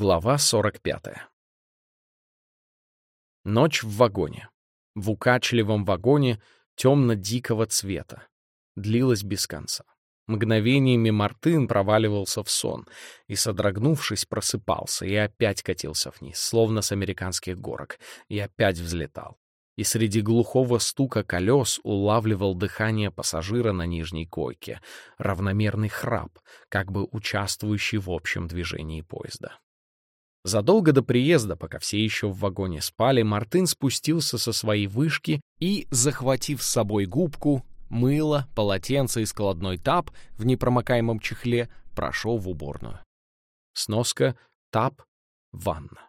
Глава 45. Ночь в вагоне. В укачливом вагоне темно-дикого цвета. Длилась без конца. Мгновениями Мартын проваливался в сон и, содрогнувшись, просыпался и опять катился вниз, словно с американских горок, и опять взлетал. И среди глухого стука колес улавливал дыхание пассажира на нижней койке, равномерный храп, как бы участвующий в общем движении поезда. Задолго до приезда, пока все еще в вагоне спали, Мартын спустился со своей вышки и, захватив с собой губку, мыло, полотенце и складной тап в непромокаемом чехле, прошел в уборную. Сноска «тап» — ванна.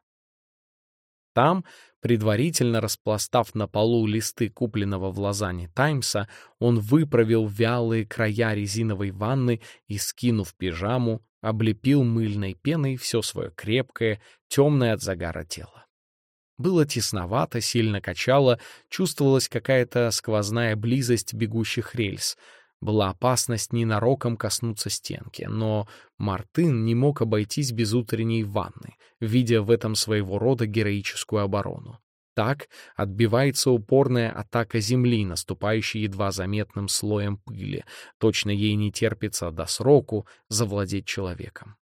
Там, предварительно распластав на полу листы купленного в Лозанне Таймса, он выправил вялые края резиновой ванны и, скинув пижаму, облепил мыльной пеной все свое крепкое, темное от загара тело. Было тесновато, сильно качало, чувствовалась какая-то сквозная близость бегущих рельс. Была опасность ненароком коснуться стенки, но Мартын не мог обойтись без утренней ванны, видя в этом своего рода героическую оборону. Так отбивается упорная атака Земли, наступающая едва заметным слоем пыли. Точно ей не терпится до сроку завладеть человеком.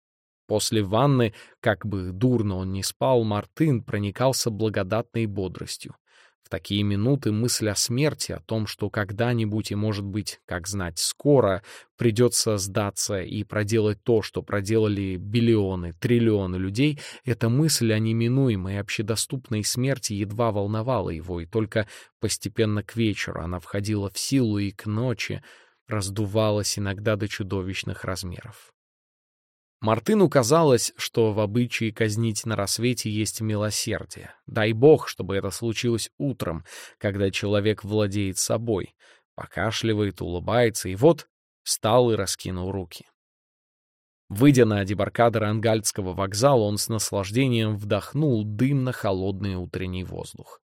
После ванны, как бы дурно он ни спал, Мартын проникался благодатной бодростью. Такие минуты мысль о смерти, о том, что когда-нибудь и, может быть, как знать, скоро придется сдаться и проделать то, что проделали биллионы, триллионы людей, эта мысль о неминуемой общедоступной смерти едва волновала его, и только постепенно к вечеру она входила в силу и к ночи раздувалась иногда до чудовищных размеров. Мартыну казалось, что в обычае казнить на рассвете есть милосердие. Дай бог, чтобы это случилось утром, когда человек владеет собой, покашливает, улыбается, и вот встал и раскинул руки. Выйдя на дебаркадер Ангальдского вокзала, он с наслаждением вдохнул дымно-холодный утренний воздух.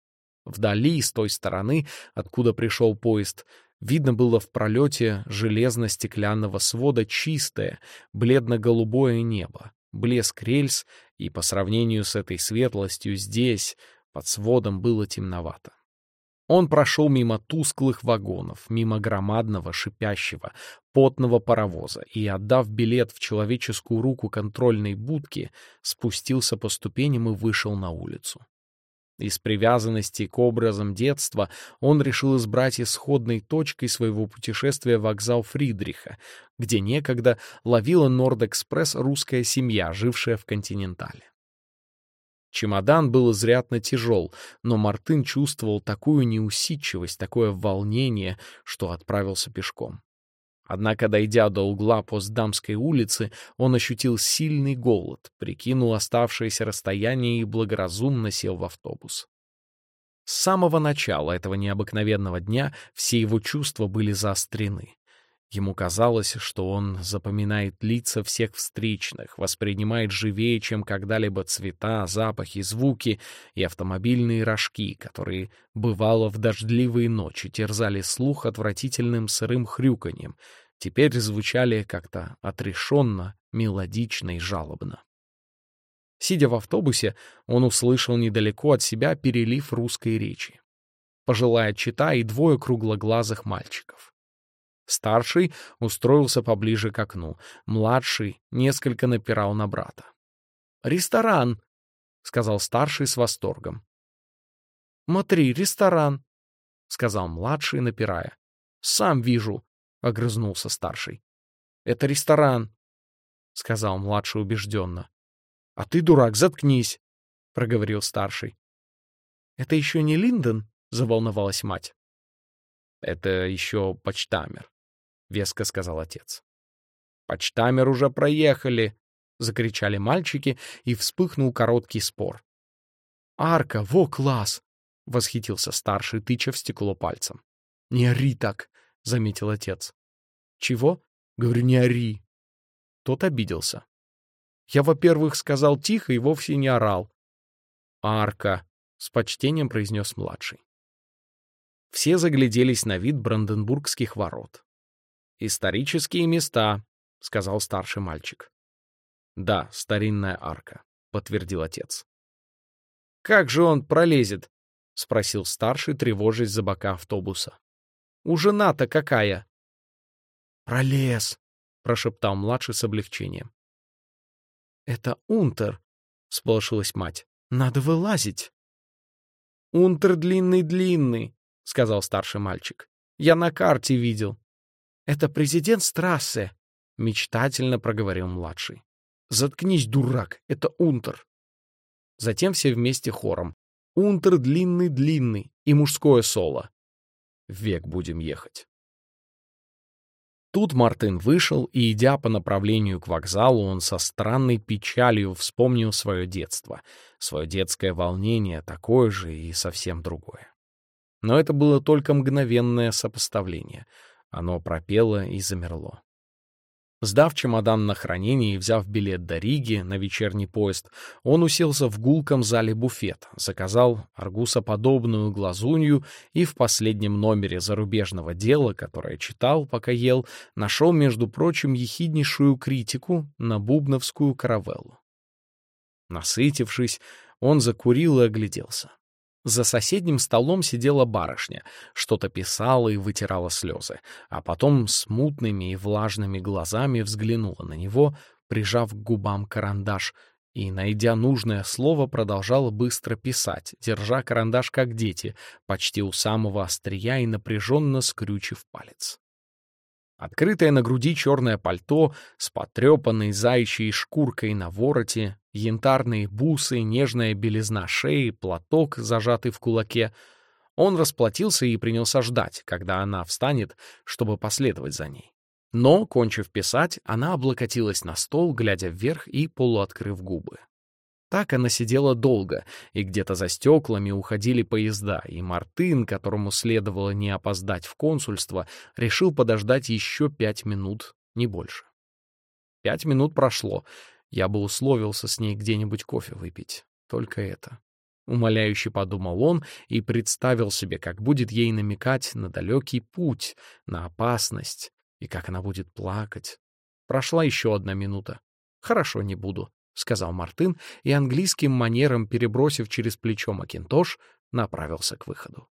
Вдали, с той стороны, откуда пришел поезд, Видно было в пролете железно-стеклянного свода чистое, бледно-голубое небо, блеск рельс, и по сравнению с этой светлостью здесь, под сводом, было темновато. Он прошел мимо тусклых вагонов, мимо громадного, шипящего, потного паровоза и, отдав билет в человеческую руку контрольной будки, спустился по ступеням и вышел на улицу. Из привязанности к образам детства он решил избрать исходной точкой своего путешествия вокзал Фридриха, где некогда ловила Норд-экспресс русская семья, жившая в «Континентале». Чемодан был изрядно тяжел, но Мартын чувствовал такую неусидчивость, такое волнение, что отправился пешком. Однако, дойдя до угла Постдамской улицы, он ощутил сильный голод, прикинул оставшееся расстояние и благоразумно сел в автобус. С самого начала этого необыкновенного дня все его чувства были заострены. Ему казалось, что он запоминает лица всех встречных, воспринимает живее, чем когда-либо цвета, запахи, звуки и автомобильные рожки, которые, бывало, в дождливые ночи терзали слух отвратительным сырым хрюканьем, теперь звучали как-то отрешенно, мелодично и жалобно. Сидя в автобусе, он услышал недалеко от себя перелив русской речи. Пожилая чита и двое круглоглазых мальчиков. Старший устроился поближе к окну. Младший несколько напирал на брата. «Ресторан!» — сказал старший с восторгом. «Смотри, ресторан!» — сказал младший, напирая. «Сам вижу!» — огрызнулся старший. «Это ресторан!» — сказал младший убежденно. «А ты, дурак, заткнись!» — проговорил старший. «Это еще не Линдон?» — заволновалась мать. «Это еще почтамер», — веско сказал отец. «Почтамер уже проехали!» — закричали мальчики, и вспыхнул короткий спор. «Арка, во класс!» — восхитился старший, тыча в стекло пальцем. «Не ори так!» — заметил отец. «Чего?» — говорю, не ори. Тот обиделся. Я, во-первых, сказал тихо и вовсе не орал. «Арка!» — с почтением произнес младший. Все загляделись на вид Бранденбургских ворот. «Исторические места», — сказал старший мальчик. «Да, старинная арка», — подтвердил отец. «Как же он пролезет?» — спросил старший, тревожась за бока автобуса. «У жена-то какая?» «Пролез», — прошептал младший с облегчением. «Это Унтер», — сполошилась мать. «Надо вылазить». «Унтер длинный-длинный», — сказал старший мальчик. «Я на карте видел». «Это президент Страссе», — мечтательно проговорил младший. «Заткнись, дурак, это Унтер». Затем все вместе хором. «Унтер длинный-длинный» и мужское соло. Век будем ехать. Тут Мартын вышел, и, идя по направлению к вокзалу, он со странной печалью вспомнил свое детство, свое детское волнение, такое же и совсем другое. Но это было только мгновенное сопоставление. Оно пропело и замерло. Сдав чемодан на хранение и взяв билет до Риги на вечерний поезд, он уселся в гулком зале буфет, заказал аргусоподобную глазунью и в последнем номере зарубежного дела, которое читал, пока ел, нашел, между прочим, ехиднейшую критику на бубновскую каравеллу. Насытившись, он закурил и огляделся. За соседним столом сидела барышня, что-то писала и вытирала слезы, а потом с мутными и влажными глазами взглянула на него, прижав к губам карандаш, и, найдя нужное слово, продолжала быстро писать, держа карандаш как дети, почти у самого острия и напряженно скрючив палец. Открытое на груди черное пальто с потрепанной заячьей шкуркой на вороте, янтарные бусы, нежная белизна шеи, платок, зажатый в кулаке. Он расплатился и принялся ждать, когда она встанет, чтобы последовать за ней. Но, кончив писать, она облокотилась на стол, глядя вверх и полуоткрыв губы. Так она сидела долго, и где-то за стеклами уходили поезда, и Мартын, которому следовало не опоздать в консульство, решил подождать еще пять минут, не больше. Пять минут прошло. Я бы условился с ней где-нибудь кофе выпить. Только это. Умоляюще подумал он и представил себе, как будет ей намекать на далекий путь, на опасность, и как она будет плакать. Прошла еще одна минута. Хорошо, не буду. — сказал Мартын и английским манером, перебросив через плечо Макинтош, направился к выходу.